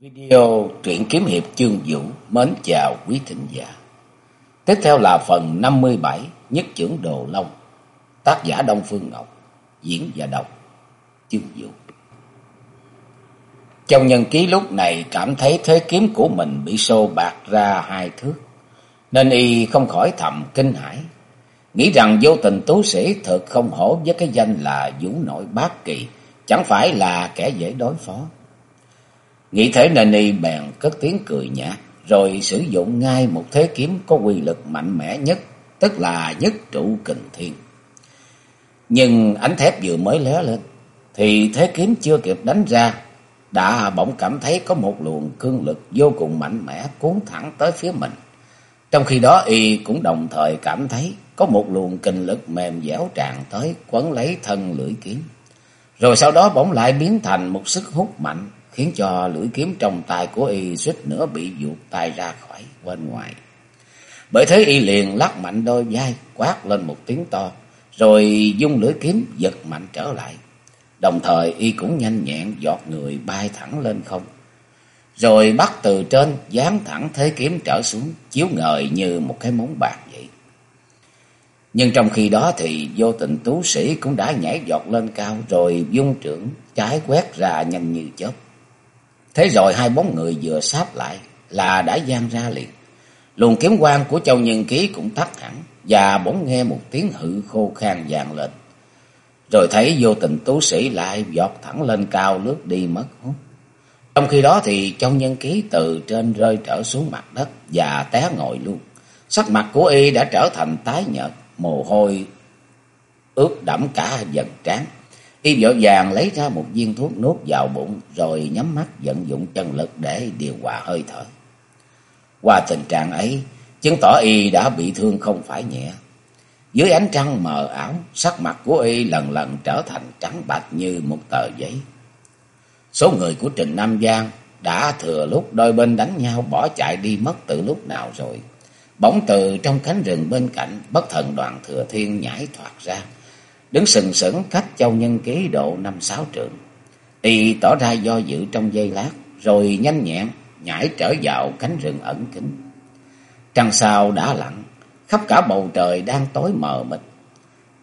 Video truyện kiếm hiệp chương vũ mến chào quý thính giả. Tiếp theo là phần 57 Nhất trưởng Đồ Long. Tác giả Đông Phương Ngọc, diễn và đọc chương vũ. Trong nhân ký lúc này cảm thấy thế kiếm của mình bị xô bạc ra hai thước, nên y không khỏi thầm kinh hãi, nghĩ rằng vô tình tú sĩ thực không hổ với cái danh là vũ nội bát kỳ, chẳng phải là kẻ dễ đối phó. Nghĩ thế nên y bèn cất tiếng cười nhạt, rồi sử dụng ngay một thế kiếm có quy lực mạnh mẽ nhất, tức là nhất trụ kình thiên. Nhưng ánh thép vừa mới lé lên, thì thế kiếm chưa kịp đánh ra, đã bỗng cảm thấy có một luồng cương lực vô cùng mạnh mẽ cuốn thẳng tới phía mình. Trong khi đó y cũng đồng thời cảm thấy có một luồng kinh lực mềm dẻo tràn tới quấn lấy thân lưỡi kiếm. Rồi sau đó bỗng lại biến thành một sức hút mạnh khiến cho lưỡi kiếm trong tay của y suýt nữa bị vụt tay ra khỏi bên ngoài. Bởi thế y liền lắc mạnh đôi vai, quát lên một tiếng to, rồi dung lưỡi kiếm giật mạnh trở lại. Đồng thời y cũng nhanh nhẹn giọt người bay thẳng lên không. Rồi bắt từ trên dán thẳng thế kiếm trở xuống, chiếu ngời như một cái móng bạc vậy. Nhưng trong khi đó thì vô tình tú sĩ cũng đã nhảy giọt lên cao rồi dung trưởng trái quét ra nhanh như chớp. Thế rồi hai bóng người vừa sáp lại là đã gian ra liền. Luồng kiếm quang của Châu Nhân Ký cũng tắt hẳn và bỗng nghe một tiếng hự khô khan vang lên. Rồi thấy vô tình tú sĩ lại giọt thẳng lên cao lướt đi mất hút. Trong khi đó thì Châu Nhân Ký từ trên rơi trở xuống mặt đất và té ngồi luôn. Sắc mặt của y đã trở thành tái nhợt, mồ hôi ướt đẫm cả dần trán. Y vội vàng lấy ra một viên thuốc nuốt vào bụng rồi nhắm mắt vận dụng chân lực để điều hòa hơi thở. Qua tình trạng ấy, chứng tỏ y đã bị thương không phải nhẹ. Dưới ánh trăng mờ ảo, sắc mặt của y lần lần trở thành trắng bạch như một tờ giấy. Số người của Trình Nam Giang đã thừa lúc đôi bên đánh nhau bỏ chạy đi mất từ lúc nào rồi. Bỗng từ trong cánh rừng bên cạnh, bất thần đoàn thừa thiên nhảy thoát ra đứng sừng sững cách châu nhân ký độ năm sáu trượng. Y tỏ ra do dự trong giây lát, rồi nhanh nhẹn nhảy trở vào cánh rừng ẩn kín. Trăng sao đã lặn, khắp cả bầu trời đang tối mờ mịt.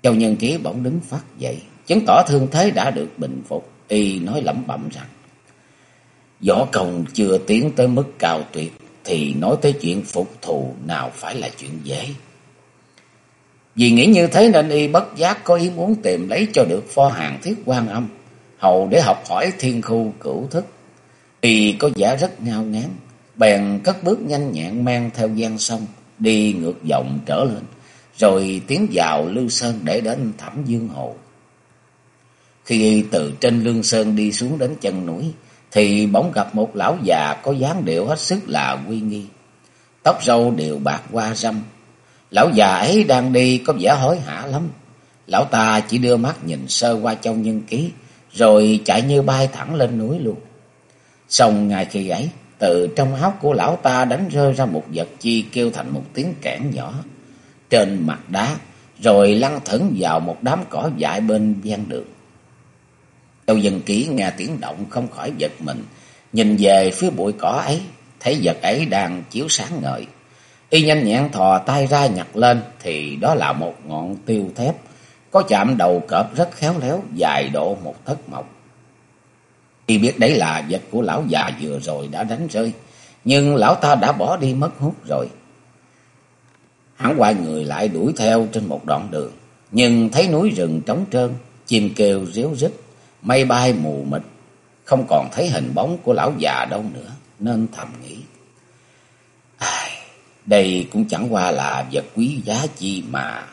Châu nhân ký bỗng đứng phát dậy, chứng tỏ thương thế đã được bình phục. Y nói lẩm bẩm rằng, Võ công chưa tiến tới mức cao tuyệt, thì nói tới chuyện phục thù nào phải là chuyện dễ. Vì nghĩ như thế nên y bất giác có ý muốn tìm lấy cho được pho hàng thiết quan âm, hầu để học hỏi thiên khu cửu thức. Y có vẻ rất ngao ngán, bèn cất bước nhanh nhẹn mang theo gian sông, đi ngược dòng trở lên, rồi tiến vào Lưu Sơn để đến Thẩm Dương Hồ. Khi y từ trên Lương Sơn đi xuống đến chân núi, thì bỗng gặp một lão già có dáng điệu hết sức là uy nghi. Tóc râu đều bạc qua râm, Lão già ấy đang đi có vẻ hối hả lắm. Lão ta chỉ đưa mắt nhìn sơ qua trong nhân ký, rồi chạy như bay thẳng lên núi luôn. Xong ngay khi ấy, từ trong áo của lão ta đánh rơi ra một vật chi kêu thành một tiếng kẽn nhỏ. Trên mặt đá, rồi lăn thẫn vào một đám cỏ dại bên ven đường. Châu dân ký nghe tiếng động không khỏi giật mình, nhìn về phía bụi cỏ ấy, thấy vật ấy đang chiếu sáng ngời. Y nhanh nhẹn thò tay ra nhặt lên thì đó là một ngọn tiêu thép có chạm đầu cọp rất khéo léo dài độ một thất mộc. Y biết đấy là vật của lão già vừa rồi đã đánh rơi, nhưng lão ta đã bỏ đi mất hút rồi. Hắn quay người lại đuổi theo trên một đoạn đường, nhưng thấy núi rừng trống trơn, chim kêu ríu rít, mây bay mù mịt, không còn thấy hình bóng của lão già đâu nữa, nên thầm nghĩ. Đây cũng chẳng qua là vật quý giá chi mà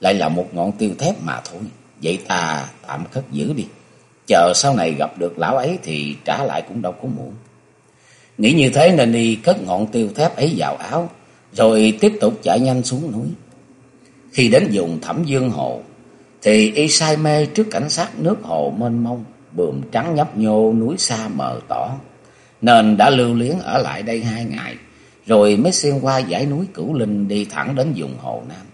lại là một ngọn tiêu thép mà thôi. Vậy ta tạm cất giữ đi. Chờ sau này gặp được lão ấy thì trả lại cũng đâu có muộn. Nghĩ như thế nên đi cất ngọn tiêu thép ấy vào áo, rồi tiếp tục chạy nhanh xuống núi. Khi đến vùng Thẩm Dương Hồ, thì y say mê trước cảnh sát nước hồ mênh mông, bườm trắng nhấp nhô núi xa mờ tỏ, nên đã lưu luyến ở lại đây hai ngày rồi mới xuyên qua dãy núi Cửu Linh đi thẳng đến vùng Hồ Nam.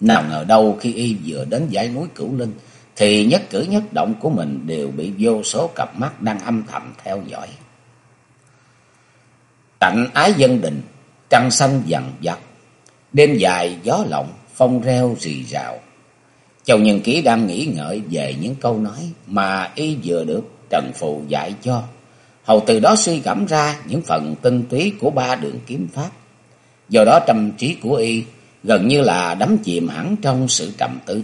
Nào ngờ đâu khi y vừa đến dãy núi Cửu Linh, thì nhất cử nhất động của mình đều bị vô số cặp mắt đang âm thầm theo dõi. Tạnh ái dân đình, trăng xanh dằn dặt, đêm dài gió lộng, phong reo rì rào. Châu Nhân Ký đang nghĩ ngợi về những câu nói mà y vừa được Trần Phụ dạy cho. Hầu từ đó suy gẫm ra những phần tinh túy của ba đường kiếm pháp. Do đó tâm trí của y gần như là đắm chìm hẳn trong sự trầm tư.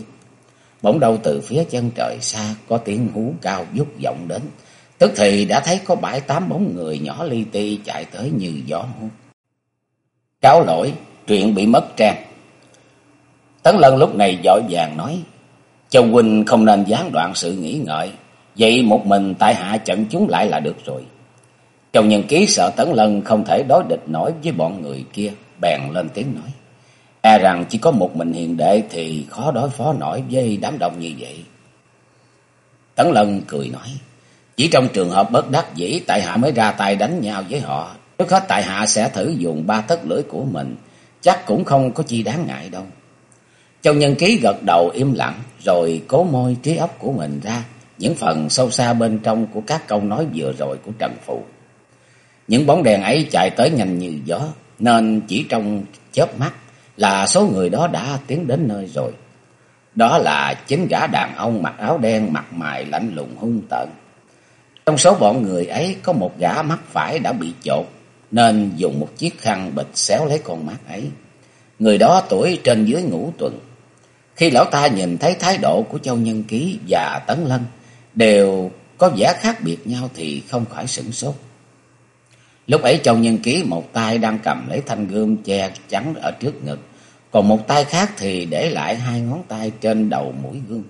Bỗng đâu từ phía chân trời xa có tiếng hú cao vút vọng đến. Tức thì đã thấy có bãi tám bóng người nhỏ li ti chạy tới như gió hút. Cáo lỗi, chuyện bị mất trang. Tấn Lân lúc này dội vàng nói, Châu Huynh không nên gián đoạn sự nghĩ ngợi, vậy một mình tại hạ trận chúng lại là được rồi. Châu Nhân Ký sợ Tấn Lân không thể đối địch nổi với bọn người kia, bèn lên tiếng nói. E rằng chỉ có một mình hiền đệ thì khó đối phó nổi với đám đông như vậy. Tấn Lân cười nói, chỉ trong trường hợp bất đắc dĩ tại hạ mới ra tay đánh nhau với họ. Trước hết tại hạ sẽ thử dùng ba tất lưỡi của mình, chắc cũng không có chi đáng ngại đâu. Châu Nhân Ký gật đầu im lặng, rồi cố môi trí óc của mình ra những phần sâu xa bên trong của các câu nói vừa rồi của Trần Phụ. Những bóng đèn ấy chạy tới nhanh như gió, nên chỉ trong chớp mắt là số người đó đã tiến đến nơi rồi. Đó là chính gã đàn ông mặc áo đen, mặt mày lạnh lùng hung tợn. Trong số bọn người ấy có một gã mắt phải đã bị chột, nên dùng một chiếc khăn bịch xéo lấy con mắt ấy. Người đó tuổi trên dưới ngũ tuần. Khi lão ta nhìn thấy thái độ của Châu Nhân Ký và Tấn Lân đều có vẻ khác biệt nhau thì không khỏi sửng sốt. Lúc ấy Châu Nhân Ký một tay đang cầm lấy thanh gươm che chắn ở trước ngực, còn một tay khác thì để lại hai ngón tay trên đầu mũi gươm.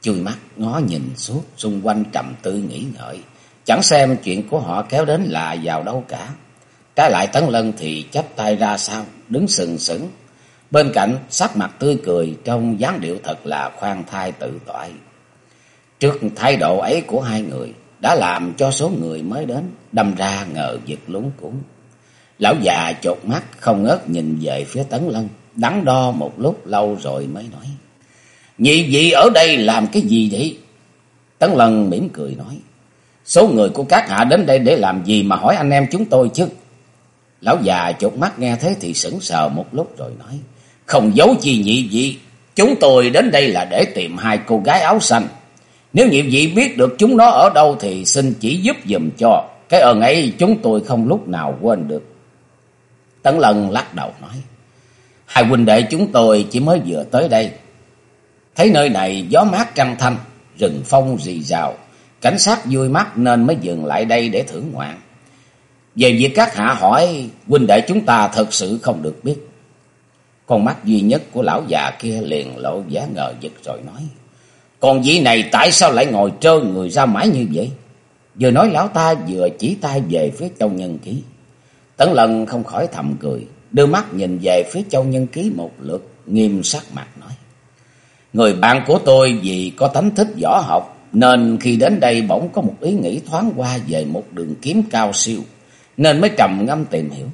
Chui mắt ngó nhìn suốt xung quanh trầm tư nghĩ ngợi, chẳng xem chuyện của họ kéo đến là vào đâu cả. Trái lại Tấn Lân thì chắp tay ra sau, đứng sừng sững. Bên cạnh sắc mặt tươi cười trong dáng điệu thật là khoan thai tự toại. Trước thái độ ấy của hai người đã làm cho số người mới đến đâm ra ngờ vực lúng cuống Lão già chột mắt không ngớt nhìn về phía Tấn Lân, đắn đo một lúc lâu rồi mới nói. Nhị vị ở đây làm cái gì vậy? Tấn Lân mỉm cười nói. Số người của các hạ đến đây để làm gì mà hỏi anh em chúng tôi chứ? Lão già chột mắt nghe thế thì sững sờ một lúc rồi nói. Không giấu chi nhị vị, chúng tôi đến đây là để tìm hai cô gái áo xanh. Nếu nhiệm vị biết được chúng nó ở đâu thì xin chỉ giúp dùm cho. Cái ơn ấy chúng tôi không lúc nào quên được. Tấn Lân lắc đầu nói. Hai huynh đệ chúng tôi chỉ mới vừa tới đây. Thấy nơi này gió mát trăng thanh, rừng phong rì rào. Cảnh sát vui mắt nên mới dừng lại đây để thưởng ngoạn. Về việc các hạ hỏi, huynh đệ chúng ta thật sự không được biết. Con mắt duy nhất của lão già kia liền lộ vẻ ngờ vực rồi nói. Còn vị này tại sao lại ngồi trơ người ra mãi như vậy? Vừa nói lão ta vừa chỉ tay về phía châu nhân ký. Tấn lần không khỏi thầm cười, đưa mắt nhìn về phía châu nhân ký một lượt, nghiêm sắc mặt nói. Người bạn của tôi vì có tánh thích võ học, nên khi đến đây bỗng có một ý nghĩ thoáng qua về một đường kiếm cao siêu, nên mới trầm ngâm tìm hiểu.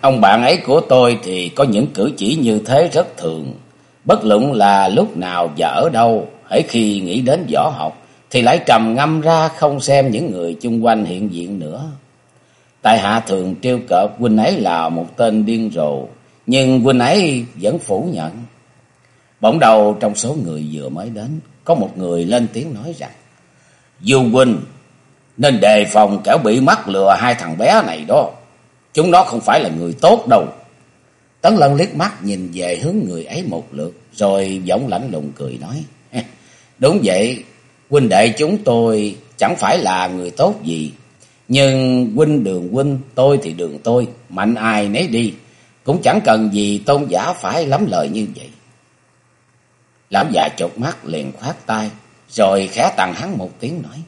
Ông bạn ấy của tôi thì có những cử chỉ như thế rất thường, Bất luận là lúc nào và ở đâu, hãy khi nghĩ đến võ học, thì lại trầm ngâm ra không xem những người chung quanh hiện diện nữa. Tại hạ thường trêu cợt huynh ấy là một tên điên rồ, nhưng huynh ấy vẫn phủ nhận. Bỗng đầu trong số người vừa mới đến, có một người lên tiếng nói rằng, Du huynh, nên đề phòng kẻo bị mắc lừa hai thằng bé này đó. Chúng nó không phải là người tốt đâu. Tấn Lân liếc mắt nhìn về hướng người ấy một lượt, rồi giọng lãnh lùng cười nói. Đúng vậy, huynh đệ chúng tôi chẳng phải là người tốt gì. Nhưng huynh đường huynh, tôi thì đường tôi, mạnh ai nấy đi. Cũng chẳng cần gì tôn giả phải lắm lời như vậy. Lão già chột mắt liền khoát tay, rồi khẽ tặng hắn một tiếng nói.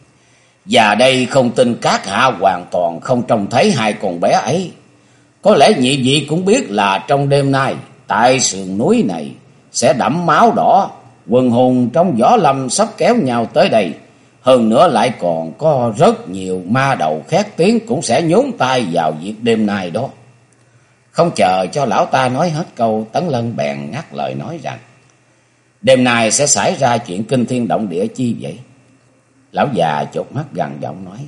Và đây không tin các hạ hoàn toàn không trông thấy hai con bé ấy. Có lẽ nhị vị cũng biết là trong đêm nay, tại sườn núi này sẽ đẫm máu đỏ, quần hùng trong gió lâm sắp kéo nhau tới đây. Hơn nữa lại còn có rất nhiều ma đầu khét tiếng cũng sẽ nhốn tay vào việc đêm nay đó. Không chờ cho lão ta nói hết câu, Tấn Lân bèn ngắt lời nói rằng, đêm nay sẽ xảy ra chuyện kinh thiên động địa chi vậy? Lão già chột mắt gần giọng nói,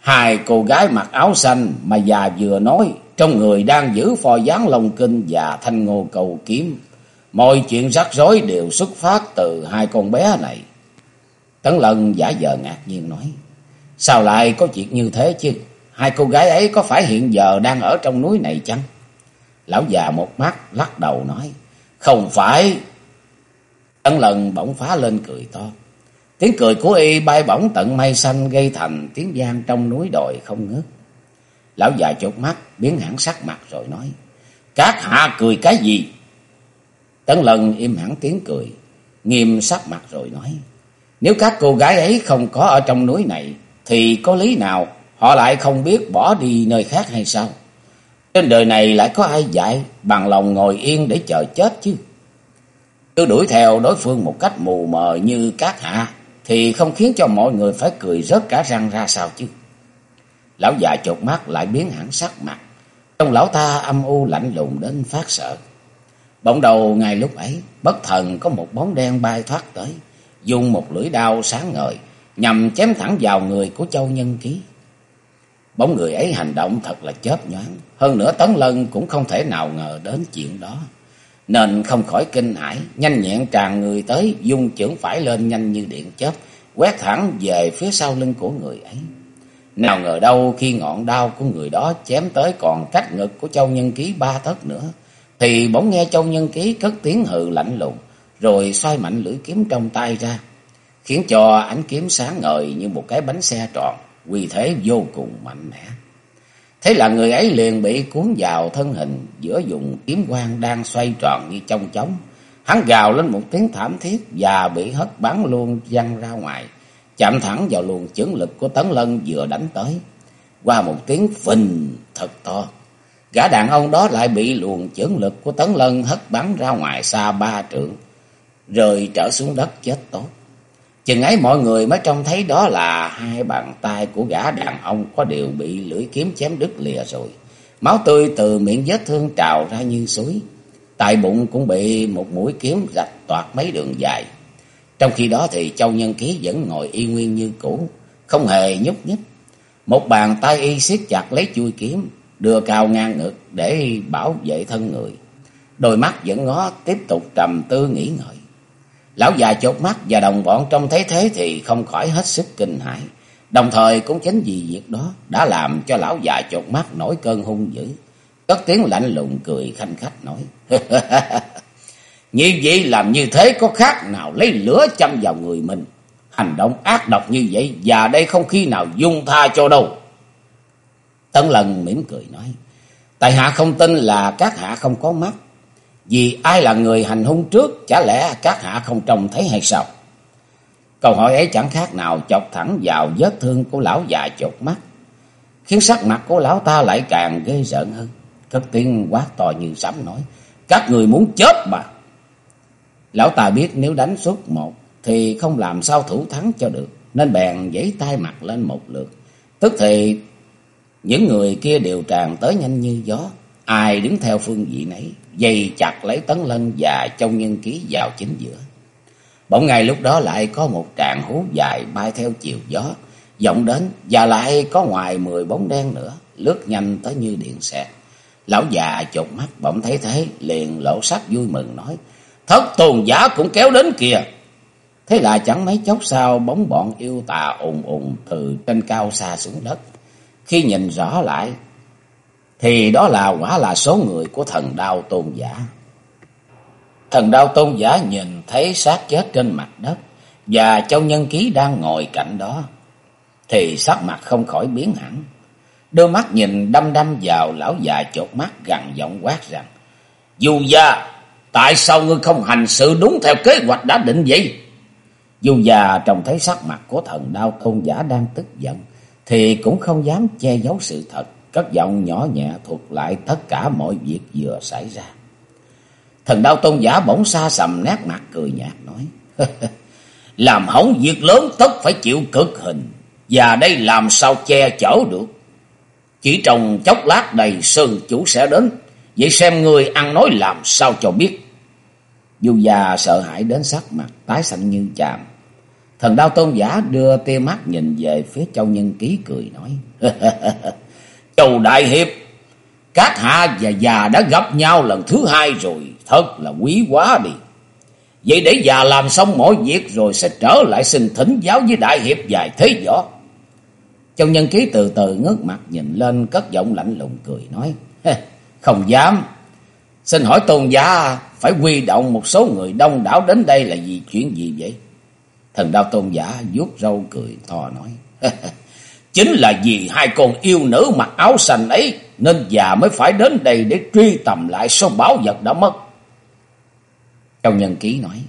Hai cô gái mặc áo xanh mà già vừa nói, trong người đang giữ phò gián lông kinh và thanh ngô cầu kiếm. Mọi chuyện rắc rối đều xuất phát từ hai con bé này. Tấn Lân giả vờ ngạc nhiên nói, sao lại có chuyện như thế chứ? Hai cô gái ấy có phải hiện giờ đang ở trong núi này chăng? Lão già một mắt lắc đầu nói, không phải. Tấn Lân bỗng phá lên cười to. Tiếng cười của y bay bổng tận mây xanh gây thành tiếng gian trong núi đồi không ngớt. Lão già chột mắt, biến hẳn sắc mặt rồi nói. Các hạ cười cái gì? Tấn lần im hẳn tiếng cười, nghiêm sắc mặt rồi nói. Nếu các cô gái ấy không có ở trong núi này, thì có lý nào họ lại không biết bỏ đi nơi khác hay sao? Trên đời này lại có ai dạy bằng lòng ngồi yên để chờ chết chứ? Cứ đuổi theo đối phương một cách mù mờ như các hạ thì không khiến cho mọi người phải cười rớt cả răng ra sao chứ. Lão già chột mắt lại biến hẳn sắc mặt. Trong lão ta âm u lạnh lùng đến phát sợ. Bỗng đầu ngay lúc ấy, bất thần có một bóng đen bay thoát tới, dùng một lưỡi đao sáng ngời, nhằm chém thẳng vào người của Châu Nhân Ký. Bóng người ấy hành động thật là chớp nhoáng, hơn nữa Tấn Lân cũng không thể nào ngờ đến chuyện đó. Nên không khỏi kinh hãi, nhanh nhẹn tràn người tới, dung chưởng phải lên nhanh như điện chớp, quét thẳng về phía sau lưng của người ấy. Nào ngờ đâu khi ngọn đao của người đó chém tới còn cách ngực của Châu Nhân Ký ba tấc nữa, thì bỗng nghe Châu Nhân Ký cất tiếng hừ lạnh lùng, rồi xoay mạnh lưỡi kiếm trong tay ra, khiến cho ánh kiếm sáng ngời như một cái bánh xe tròn, uy thế vô cùng mạnh mẽ. Thế là người ấy liền bị cuốn vào thân hình giữa dùng kiếm quang đang xoay tròn như trong chóng. Hắn gào lên một tiếng thảm thiết và bị hất bắn luôn văng ra ngoài, chạm thẳng vào luồng chưởng lực của Tấn Lân vừa đánh tới. Qua một tiếng phình thật to, gã đàn ông đó lại bị luồng chưởng lực của Tấn Lân hất bắn ra ngoài xa ba trượng, rồi trở xuống đất chết tốt. Chừng ấy mọi người mới trông thấy đó là hai bàn tay của gã đàn ông có điều bị lưỡi kiếm chém đứt lìa rồi. Máu tươi từ miệng vết thương trào ra như suối. Tại bụng cũng bị một mũi kiếm rạch toạc mấy đường dài. Trong khi đó thì Châu Nhân Ký vẫn ngồi y nguyên như cũ, không hề nhúc nhích. Một bàn tay y siết chặt lấy chui kiếm, đưa cao ngang ngực để bảo vệ thân người. Đôi mắt vẫn ngó tiếp tục trầm tư nghĩ ngợi. Lão già chột mắt và đồng bọn trong thấy thế thì không khỏi hết sức kinh hãi. Đồng thời cũng chính vì việc đó đã làm cho lão già chột mắt nổi cơn hung dữ. Cất tiếng lạnh lùng cười khanh khách nói. như vậy làm như thế có khác nào lấy lửa châm vào người mình. Hành động ác độc như vậy và đây không khi nào dung tha cho đâu. Tân lần mỉm cười nói. Tại hạ không tin là các hạ không có mắt. Vì ai là người hành hung trước, chả lẽ các hạ không trông thấy hay sao? Câu hỏi ấy chẳng khác nào chọc thẳng vào vết thương của lão già chột mắt, khiến sắc mặt của lão ta lại càng ghê rợn hơn. Cất tiếng quát to như sấm nói, các người muốn chết mà. Lão ta biết nếu đánh suốt một thì không làm sao thủ thắng cho được, nên bèn giãy tay mặt lên một lượt. Tức thì những người kia đều tràn tới nhanh như gió, ai đứng theo phương vị nấy, dây chặt lấy Tấn Lân và Châu Nhân Ký vào chính giữa. Bỗng ngay lúc đó lại có một tràng hú dài bay theo chiều gió, vọng đến và lại có ngoài mười bóng đen nữa, lướt nhanh tới như điện xẹt. Lão già chột mắt bỗng thấy thế, liền lộ sắc vui mừng nói, thất tôn giả cũng kéo đến kìa. Thế là chẳng mấy chốc sau bóng bọn yêu tà ùng ùng từ trên cao xa xuống đất. Khi nhìn rõ lại thì đó là quả là số người của thần đao tôn giả. Thần đao tôn giả nhìn thấy xác chết trên mặt đất và châu nhân ký đang ngồi cạnh đó, thì sắc mặt không khỏi biến hẳn. Đôi mắt nhìn đâm đâm vào lão già chột mắt gằn giọng quát rằng, Dù già, tại sao ngươi không hành sự đúng theo kế hoạch đã định vậy? Dù già trông thấy sắc mặt của thần đao tôn giả đang tức giận, thì cũng không dám che giấu sự thật cất giọng nhỏ nhẹ thuật lại tất cả mọi việc vừa xảy ra. Thần đao tôn giả bỗng xa sầm nét mặt cười nhạt nói. làm hỏng việc lớn tất phải chịu cực hình. Và đây làm sao che chở được. Chỉ trong chốc lát đầy sơn chủ sẽ đến. Vậy xem người ăn nói làm sao cho biết. Du già sợ hãi đến sắc mặt tái xanh như chàm. Thần đao tôn giả đưa tia mắt nhìn về phía châu nhân ký cười nói. Châu Đại Hiệp, các hạ và già đã gặp nhau lần thứ hai rồi, thật là quý quá đi. Vậy để già làm xong mọi việc rồi sẽ trở lại xin thỉnh giáo với Đại Hiệp dài thế võ. Châu nhân ký từ từ ngước mặt nhìn lên cất giọng lạnh lùng cười nói. Không dám. Xin hỏi tôn giả, phải quy động một số người đông đảo đến đây là vì chuyện gì vậy? Thần đao tôn giả vuốt râu cười, thò nói. Chính là vì hai con yêu nữ mặc áo xanh ấy nên già mới phải đến đây để truy tầm lại số bảo vật đã mất. Châu Nhân Ký nói.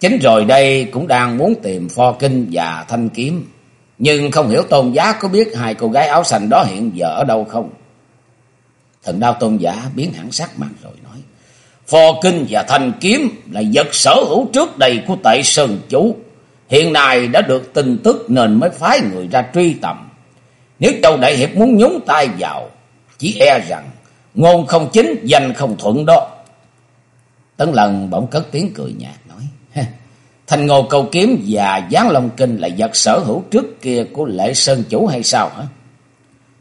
Chính rồi đây cũng đang muốn tìm pho kinh và thanh kiếm. Nhưng không hiểu tôn giá có biết hai cô gái áo xanh đó hiện giờ ở đâu không? Thần đao tôn giả biến hẳn sắc mặt rồi nói. Phò kinh và thành kiếm là vật sở hữu trước đây của tệ sơn chủ. Hiện nay đã được tin tức nên mới phái người ra truy tầm. Nếu Châu Đại Hiệp muốn nhúng tay vào, chỉ e rằng ngôn không chính, danh không thuận đó. Tấn lần bỗng cất tiếng cười nhạt nói. Thành ngô cầu kiếm và gián long kinh là vật sở hữu trước kia của lệ sơn chủ hay sao hả?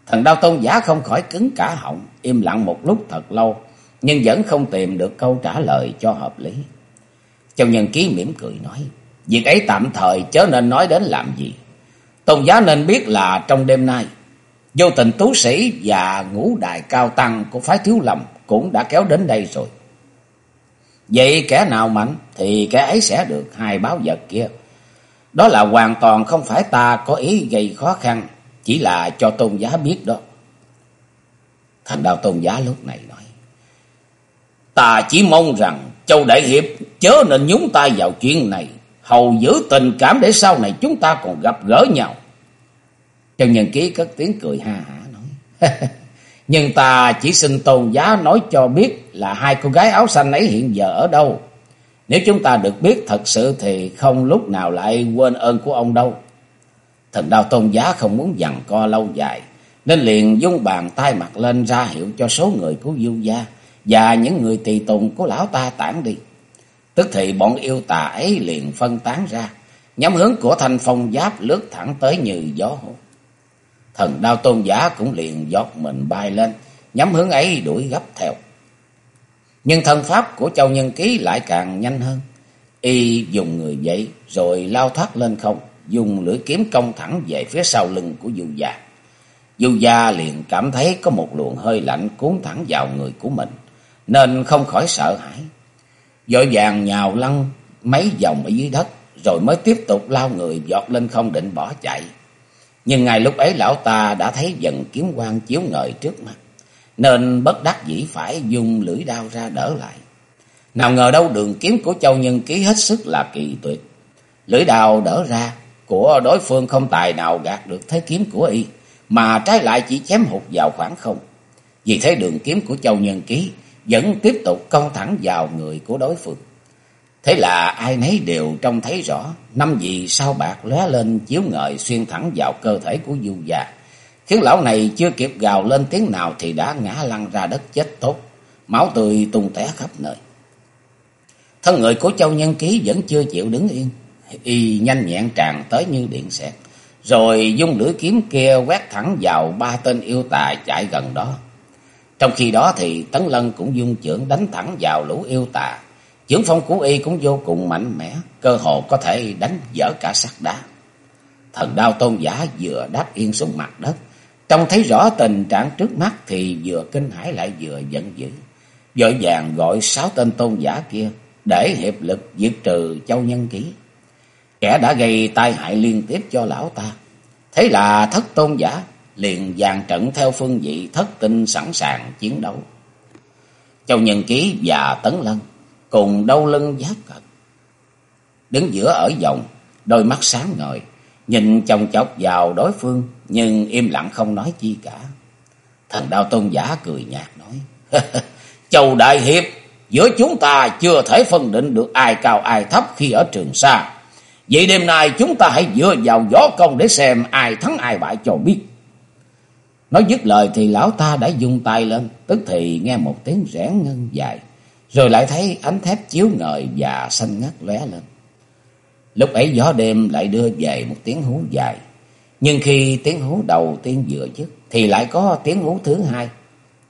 Thần đao tôn giả không khỏi cứng cả họng, im lặng một lúc thật lâu, nhưng vẫn không tìm được câu trả lời cho hợp lý. Châu Nhân Ký mỉm cười nói, việc ấy tạm thời chớ nên nói đến làm gì. Tôn giáo nên biết là trong đêm nay, vô tình tú sĩ và ngũ đại cao tăng của phái thiếu lầm cũng đã kéo đến đây rồi. Vậy kẻ nào mạnh thì kẻ ấy sẽ được hai báo vật kia. Đó là hoàn toàn không phải ta có ý gây khó khăn, chỉ là cho tôn giá biết đó. Thành đạo tôn giá lúc này nói. Ta chỉ mong rằng Châu Đại Hiệp chớ nên nhúng tay vào chuyện này. Hầu giữ tình cảm để sau này chúng ta còn gặp gỡ nhau. Trần Nhân Ký cất tiếng cười ha hả nói. Nhưng ta chỉ xin tôn giá nói cho biết là hai cô gái áo xanh ấy hiện giờ ở đâu. Nếu chúng ta được biết thật sự thì không lúc nào lại quên ơn của ông đâu. Thần đao tôn giá không muốn dằn co lâu dài, nên liền dung bàn tay mặt lên ra hiệu cho số người của du gia và những người tỳ tùng của lão ta tản đi. Tức thì bọn yêu tà ấy liền phân tán ra, nhắm hướng của thanh phong giáp lướt thẳng tới như gió hổ. Thần đao tôn giả cũng liền giọt mình bay lên, nhắm hướng ấy đuổi gấp theo. Nhưng thân pháp của châu nhân ký lại càng nhanh hơn. Y dùng người dậy rồi lao thoát lên không, dùng lưỡi kiếm công thẳng về phía sau lưng của dù gia. Du gia liền cảm thấy có một luồng hơi lạnh cuốn thẳng vào người của mình, nên không khỏi sợ hãi. Dội vàng nhào lăn mấy vòng ở dưới đất, rồi mới tiếp tục lao người giọt lên không định bỏ chạy. Nhưng ngay lúc ấy lão ta đã thấy dần kiếm quang chiếu ngời trước mặt, nên bất đắc dĩ phải dùng lưỡi đao ra đỡ lại. Nào ngờ đâu đường kiếm của châu nhân ký hết sức là kỳ tuyệt. Lưỡi đao đỡ ra, của đối phương không tài nào gạt được thế kiếm của y, mà trái lại chỉ chém hụt vào khoảng không. Vì thế đường kiếm của châu nhân ký vẫn tiếp tục công thẳng vào người của đối phương. Thế là ai nấy đều trông thấy rõ, năm vị sao bạc lóe lên chiếu ngời xuyên thẳng vào cơ thể của du già. Khiến lão này chưa kịp gào lên tiếng nào thì đã ngã lăn ra đất chết tốt, máu tươi tung té khắp nơi. Thân người của Châu Nhân Ký vẫn chưa chịu đứng yên, y nhanh nhẹn tràn tới như điện xẹt, rồi dung lưỡi kiếm kia quét thẳng vào ba tên yêu tà chạy gần đó. Trong khi đó thì Tấn Lân cũng dung trưởng đánh thẳng vào lũ yêu tà, Chưởng phong của y cũng vô cùng mạnh mẽ, cơ hồ có thể đánh dở cả sắt đá. Thần đao tôn giả vừa đáp yên xuống mặt đất, trông thấy rõ tình trạng trước mắt thì vừa kinh hãi lại vừa giận dữ. Vội vàng gọi sáu tên tôn giả kia để hiệp lực diệt trừ châu nhân ký. Kẻ đã gây tai hại liên tiếp cho lão ta. Thế là thất tôn giả liền dàn trận theo phương vị thất tinh sẵn sàng chiến đấu. Châu Nhân Ký và Tấn Lân cùng đau lưng giáp cận. Đứng giữa ở vòng, đôi mắt sáng ngời, nhìn chồng chọc vào đối phương nhưng im lặng không nói chi cả. Thần đạo tôn giả cười nhạt nói, Châu Đại Hiệp, giữa chúng ta chưa thể phân định được ai cao ai thấp khi ở trường xa. Vậy đêm nay chúng ta hãy dựa vào gió công để xem ai thắng ai bại cho biết. Nói dứt lời thì lão ta đã dùng tay lên, tức thì nghe một tiếng rẽ ngân dài rồi lại thấy ánh thép chiếu ngời và xanh ngắt lóe lên. Lúc ấy gió đêm lại đưa về một tiếng hú dài. Nhưng khi tiếng hú đầu tiên vừa dứt thì lại có tiếng hú thứ hai.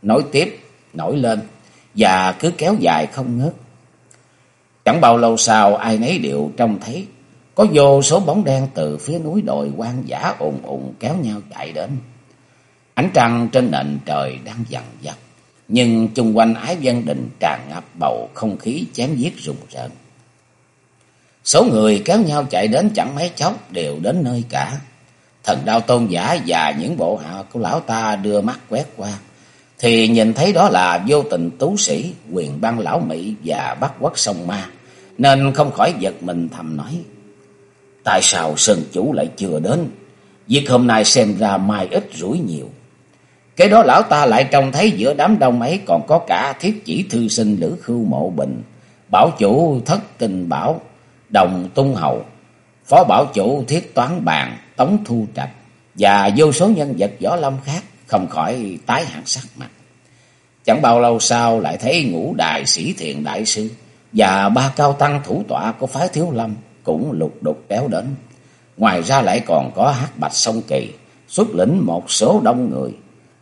Nối tiếp, nổi lên và cứ kéo dài không ngớt. Chẳng bao lâu sau ai nấy đều trông thấy có vô số bóng đen từ phía núi đồi quan giả ồn ồn kéo nhau chạy đến. Ánh trăng trên nền trời đang dằn dặt, nhưng chung quanh ái dân đình tràn ngập bầu không khí chém giết rùng rợn. Số người kéo nhau chạy đến chẳng mấy chốc đều đến nơi cả. Thần đao tôn giả và những bộ hạ của lão ta đưa mắt quét qua, thì nhìn thấy đó là vô tình tú sĩ, quyền băng lão Mỹ và bắt quất sông ma, nên không khỏi giật mình thầm nói. Tại sao Sơn Chủ lại chưa đến? Việc hôm nay xem ra mai ít rủi nhiều. Cái đó lão ta lại trông thấy giữa đám đông ấy còn có cả thiết chỉ thư sinh Lữ Khưu Mộ Bình, bảo chủ thất tình bảo, đồng tung hậu, phó bảo chủ thiết toán bàn, tống thu trạch, và vô số nhân vật võ lâm khác không khỏi tái hẳn sắc mặt. Chẳng bao lâu sau lại thấy ngũ đại sĩ thiện đại sư và ba cao tăng thủ tọa của phái thiếu lâm cũng lục đục kéo đến. Ngoài ra lại còn có hát bạch sông kỳ, xuất lĩnh một số đông người,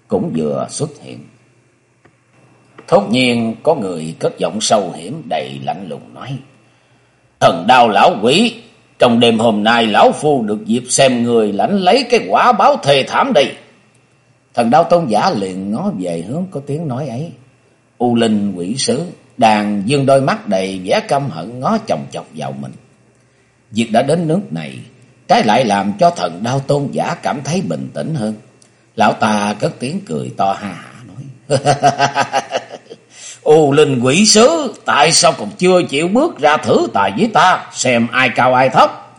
cũng vừa xuất hiện. Thốt nhiên có người cất giọng sâu hiểm đầy lạnh lùng nói. Thần đao lão quỷ, trong đêm hôm nay lão phu được dịp xem người lãnh lấy cái quả báo thề thảm đi. Thần đao tôn giả liền ngó về hướng có tiếng nói ấy. U linh quỷ sứ, đàn dương đôi mắt đầy vẻ căm hận ngó chồng chọc vào mình. Việc đã đến nước này, trái lại làm cho thần đao tôn giả cảm thấy bình tĩnh hơn. Lão ta cất tiếng cười to ha hả nói. Ô linh quỷ sứ, tại sao còn chưa chịu bước ra thử tài với ta, xem ai cao ai thấp.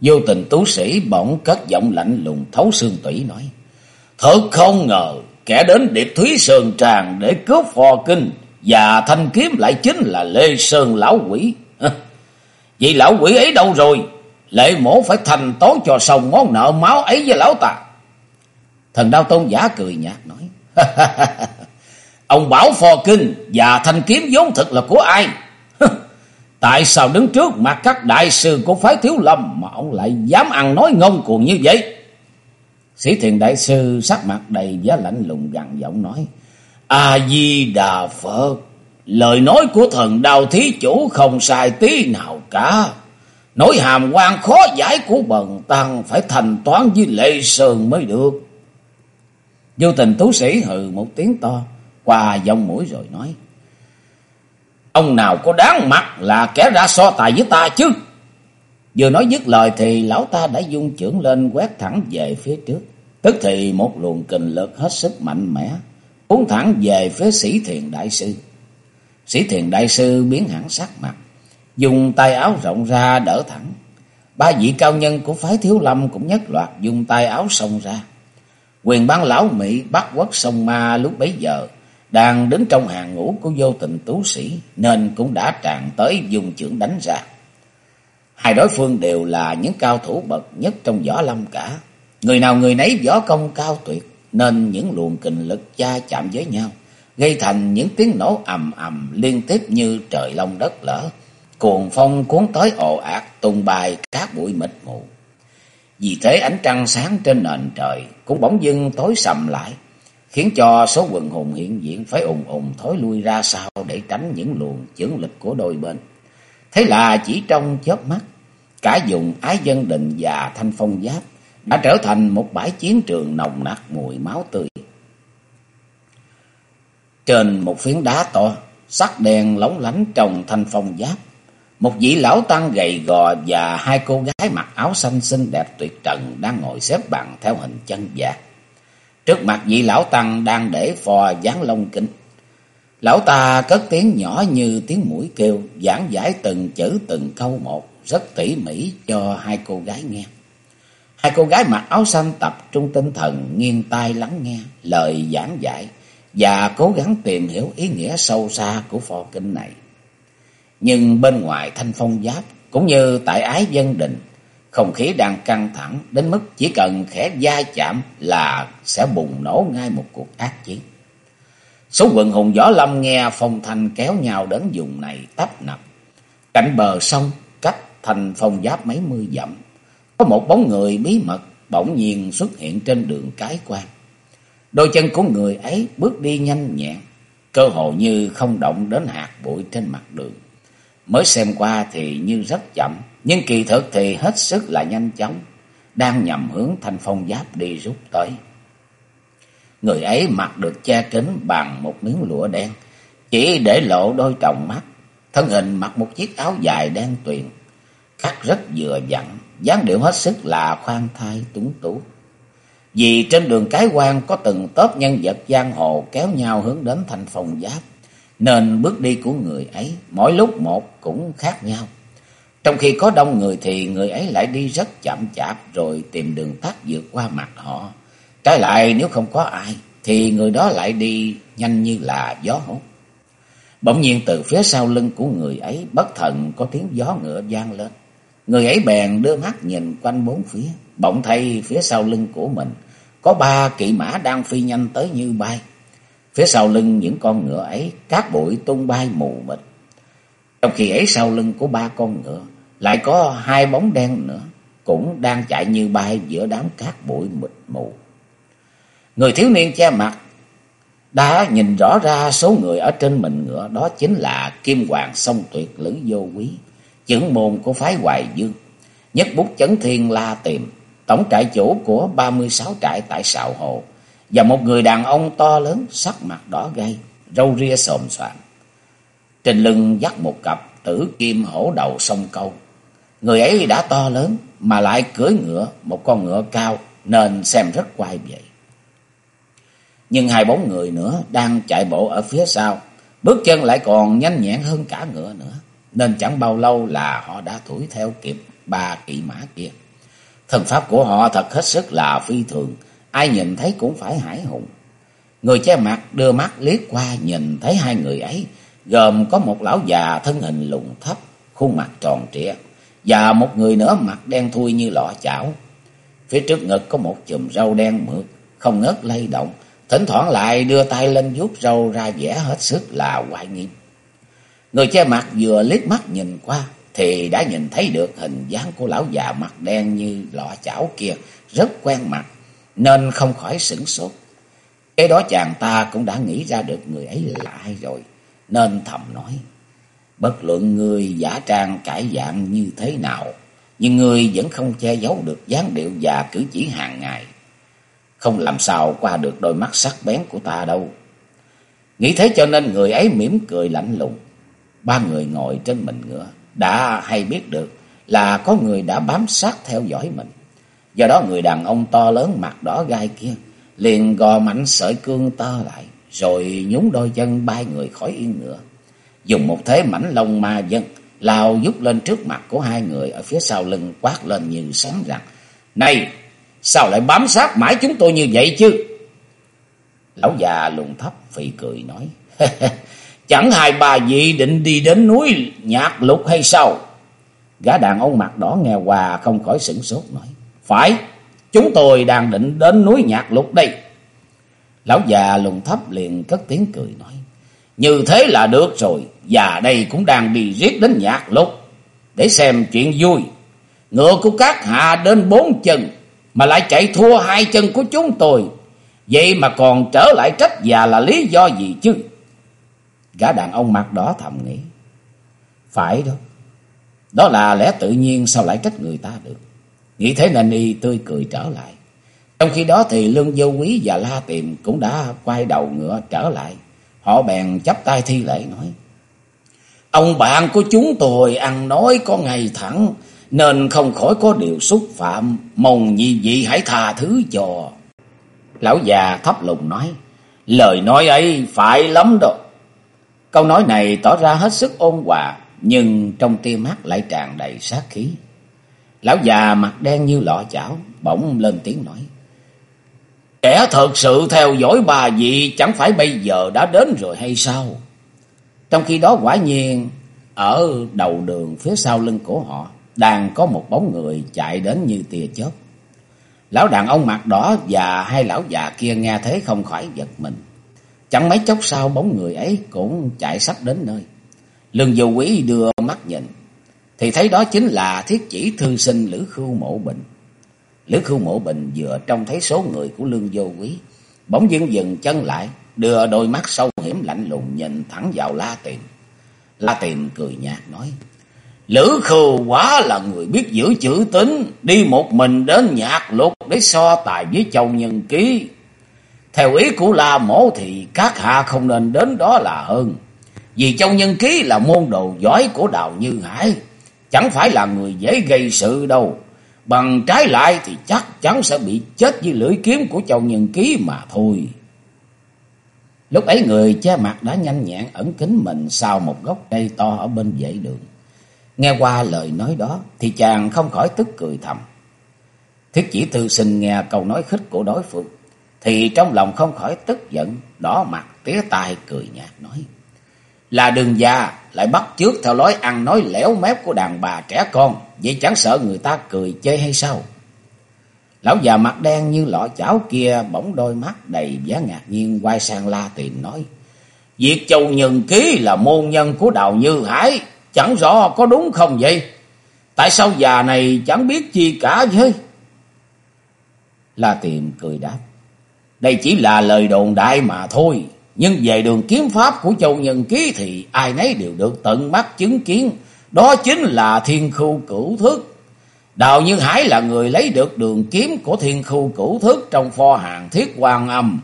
Vô tình tú sĩ bỗng cất giọng lạnh lùng thấu xương tủy nói. Thật không ngờ, kẻ đến điệp thúy sơn tràng để cướp phò kinh, và thanh kiếm lại chính là Lê Sơn lão quỷ. Vậy lão quỷ ấy đâu rồi? Lệ mổ phải thành tố cho xong món nợ máu ấy với lão ta. Thần đao tôn giả cười nhạt nói. Ông bảo phò kinh và thanh kiếm vốn thực là của ai? Tại sao đứng trước mặt các đại sư của phái thiếu lâm mà ông lại dám ăn nói ngông cuồng như vậy? Sĩ thiền đại sư sắc mặt đầy giá lạnh lùng gằn giọng nói. A-di-đà Phật, lời nói của thần đào thí chủ không sai tí nào cả. Nỗi hàm quan khó giải của bần tăng phải thành toán với lệ sơn mới được. Vô tình tú sĩ hừ một tiếng to, qua dòng mũi rồi nói. Ông nào có đáng mặt là kẻ ra so tài với ta chứ? Vừa nói dứt lời thì lão ta đã dung trưởng lên quét thẳng về phía trước. Tức thì một luồng kình lực hết sức mạnh mẽ, cuốn thẳng về phía sĩ thiền đại sư. Sĩ thiền đại sư biến hẳn sắc mặt, dùng tay áo rộng ra đỡ thẳng. Ba vị cao nhân của phái thiếu lâm cũng nhất loạt dùng tay áo xông ra. Quyền bán lão Mỹ bắt quất sông ma lúc bấy giờ đang đứng trong hàng ngũ của vô tình tú sĩ nên cũng đã tràn tới dùng trưởng đánh ra. Hai đối phương đều là những cao thủ bậc nhất trong võ lâm cả. Người nào người nấy võ công cao tuyệt nên những luồng kình lực cha chạm với nhau gây thành những tiếng nổ ầm ầm liên tiếp như trời long đất lở. Cuồng phong cuốn tới ồ ạt tung bay các bụi mịt mù. Vì thế ánh trăng sáng trên nền trời cũng bỗng dưng tối sầm lại, khiến cho số quần hùng hiện diện phải ùng ùng thối lui ra sau để tránh những luồng chưởng lực của đôi bên. Thế là chỉ trong chớp mắt, cả vùng ái dân định và thanh phong giáp đã trở thành một bãi chiến trường nồng nặc mùi máu tươi. Trên một phiến đá to, sắc đèn lóng lánh trong thanh phong giáp, một vị lão tăng gầy gò và hai cô gái mặc áo xanh xinh đẹp tuyệt trần đang ngồi xếp bằng theo hình chân giả. Trước mặt vị lão tăng đang để phò dáng lông kính. Lão ta cất tiếng nhỏ như tiếng mũi kêu, giảng giải từng chữ từng câu một, rất tỉ mỉ cho hai cô gái nghe. Hai cô gái mặc áo xanh tập trung tinh thần, nghiêng tai lắng nghe lời giảng giải và cố gắng tìm hiểu ý nghĩa sâu xa của phò kinh này. Nhưng bên ngoài thanh phong giáp, cũng như tại ái dân đình, không khí đang căng thẳng đến mức chỉ cần khẽ va chạm là sẽ bùng nổ ngay một cuộc ác chiến. Số quần hùng võ lâm nghe phong thanh kéo nhau đến vùng này tấp nập. Cạnh bờ sông, cách thành phong giáp mấy mươi dặm. Có một bóng người bí mật bỗng nhiên xuất hiện trên đường cái quan. Đôi chân của người ấy bước đi nhanh nhẹn, cơ hồ như không động đến hạt bụi trên mặt đường. Mới xem qua thì như rất chậm, nhưng kỳ thực thì hết sức là nhanh chóng, đang nhằm hướng thanh phong giáp đi rút tới. Người ấy mặc được che kính bằng một miếng lụa đen, chỉ để lộ đôi tròng mắt, thân hình mặc một chiếc áo dài đen tuyền, cắt rất vừa vặn, dáng điệu hết sức là khoan thai túng tú. Vì trên đường cái quan có từng tớp nhân vật giang hồ kéo nhau hướng đến thành phòng giáp, nên bước đi của người ấy mỗi lúc một cũng khác nhau. Trong khi có đông người thì người ấy lại đi rất chậm chạp rồi tìm đường tắt vượt qua mặt họ. Trái lại nếu không có ai thì người đó lại đi nhanh như là gió hút. Bỗng nhiên từ phía sau lưng của người ấy bất thần có tiếng gió ngựa vang lên. Người ấy bèn đưa mắt nhìn quanh bốn phía, bỗng thấy phía sau lưng của mình có ba kỵ mã đang phi nhanh tới như bay. Phía sau lưng những con ngựa ấy, cát bụi tung bay mù mịt. Trong khi ấy sau lưng của ba con ngựa, lại có hai bóng đen nữa, cũng đang chạy như bay giữa đám cát bụi mịt mù. Người thiếu niên che mặt đã nhìn rõ ra số người ở trên mình ngựa đó chính là Kim Hoàng sông tuyệt lữ vô quý, trưởng môn của phái Hoài Dương, nhất bút chấn thiên la tìm, tổng trại chủ của 36 trại tại Sào Hồ, và một người đàn ông to lớn, sắc mặt đỏ gay, râu ria xồm xoàm. Trên lưng dắt một cặp tử kim hổ đầu sông câu. Người ấy đã to lớn mà lại cưỡi ngựa, một con ngựa cao nên xem rất quay vậy. Nhưng hai bóng người nữa đang chạy bộ ở phía sau, bước chân lại còn nhanh nhẹn hơn cả ngựa nữa, nên chẳng bao lâu là họ đã đuổi theo kịp ba kỵ mã kia. Thần pháp của họ thật hết sức là phi thường, ai nhìn thấy cũng phải hải hùng. Người che mặt đưa mắt liếc qua nhìn thấy hai người ấy, gồm có một lão già thân hình lùn thấp, khuôn mặt tròn trịa, và một người nữa mặt đen thui như lọ chảo. Phía trước ngực có một chùm râu đen mượt, không ngớt lay động, thỉnh thoảng lại đưa tay lên vuốt râu ra vẻ hết sức là hoài nghiêm. Người che mặt vừa liếc mắt nhìn qua, thì đã nhìn thấy được hình dáng của lão già mặt đen như lọ chảo kia rất quen mặt, nên không khỏi sửng sốt. Cái đó chàng ta cũng đã nghĩ ra được người ấy là ai rồi, nên thầm nói, bất luận người giả trang cải dạng như thế nào, nhưng người vẫn không che giấu được dáng điệu và cử chỉ hàng ngày. Không làm sao qua được đôi mắt sắc bén của ta đâu. Nghĩ thế cho nên người ấy mỉm cười lạnh lùng. Ba người ngồi trên mình ngựa, đã hay biết được là có người đã bám sát theo dõi mình. Do đó người đàn ông to lớn mặt đỏ gai kia liền gò mạnh sợi cương tơ lại, rồi nhún đôi chân bay người khỏi yên ngựa. Dùng một thế mảnh lông ma dân, lao giúp lên trước mặt của hai người ở phía sau lưng quát lên như sấm rằng, Này, sao lại bám sát mãi chúng tôi như vậy chứ? Lão già lùn thấp phì cười nói, Chẳng hai bà vị định đi đến núi nhạc lục hay sao? Gã đàn ông mặt đỏ nghe qua không khỏi sửng sốt nói. Phải, chúng tôi đang định đến núi nhạc lục đây. Lão già lùng thấp liền cất tiếng cười nói. Như thế là được rồi, già đây cũng đang đi riết đến nhạc lục. Để xem chuyện vui. Ngựa của các hạ đến bốn chân, mà lại chạy thua hai chân của chúng tôi. Vậy mà còn trở lại trách già là lý do gì chứ? Gã đàn ông mặt đỏ thầm nghĩ. Phải đó. Đó là lẽ tự nhiên sao lại trách người ta được. Nghĩ thế nên y tươi cười trở lại. Trong khi đó thì Lương Vô Quý và La Tiềm cũng đã quay đầu ngựa trở lại. Họ bèn chắp tay thi lễ nói. Ông bạn của chúng tôi ăn nói có ngày thẳng, nên không khỏi có điều xúc phạm. Mong nhị vị hãy tha thứ cho. Lão già thấp lùng nói. Lời nói ấy phải lắm đâu. Câu nói này tỏ ra hết sức ôn hòa, nhưng trong tia mắt lại tràn đầy sát khí. Lão già mặt đen như lọ chảo, bỗng lên tiếng nói. Kẻ thật sự theo dõi bà gì chẳng phải bây giờ đã đến rồi hay sao? Trong khi đó quả nhiên, ở đầu đường phía sau lưng của họ, đang có một bóng người chạy đến như tia chớp. Lão đàn ông mặt đỏ và hai lão già kia nghe thế không khỏi giật mình. Chẳng mấy chốc sau bóng người ấy cũng chạy sắp đến nơi. Lương vô quý đưa mắt nhìn. thì thấy đó chính là thiết chỉ thư sinh Lữ Khưu Mộ Bình. Lữ Khưu Mộ Bình vừa trông thấy số người của Lương Vô Quý, bỗng dưng dừng chân lại, đưa đôi mắt sâu hiểm lạnh lùng nhìn thẳng vào La tiền La tiền cười nhạt nói: Lữ Khưu quá là người biết giữ chữ tính, đi một mình đến nhạc lục để so tài với Châu Nhân Ký. Theo ý của La Mổ thì các hạ không nên đến đó là hơn. Vì Châu Nhân Ký là môn đồ giỏi của Đào Như Hải, chẳng phải là người dễ gây sự đâu. Bằng trái lại thì chắc chắn sẽ bị chết với lưỡi kiếm của Châu Nhân Ký mà thôi. Lúc ấy người che mặt đã nhanh nhẹn ẩn kín mình sau một gốc cây to ở bên vệ đường. Nghe qua lời nói đó thì chàng không khỏi tức cười thầm. Thiết chỉ tư sinh nghe câu nói khích của đối phương thì trong lòng không khỏi tức giận, đỏ mặt tía tai cười nhạt nói. Là đường già lại bắt chước theo lối ăn nói lẻo mép của đàn bà trẻ con, vậy chẳng sợ người ta cười chơi hay sao? Lão già mặt đen như lọ chảo kia bỗng đôi mắt đầy vẻ ngạc nhiên quay sang la tìm nói. Việc châu nhân ký là môn nhân của đào Như Hải, chẳng rõ có đúng không vậy? Tại sao già này chẳng biết chi cả với? La Tiệm cười đáp. Đây chỉ là lời đồn đại mà thôi. Nhưng về đường kiếm pháp của Châu Nhân Ký thì ai nấy đều được tận mắt chứng kiến. Đó chính là thiên khu cửu thức. Đào Như Hải là người lấy được đường kiếm của thiên khu cửu thức trong pho hàng thiết quan âm.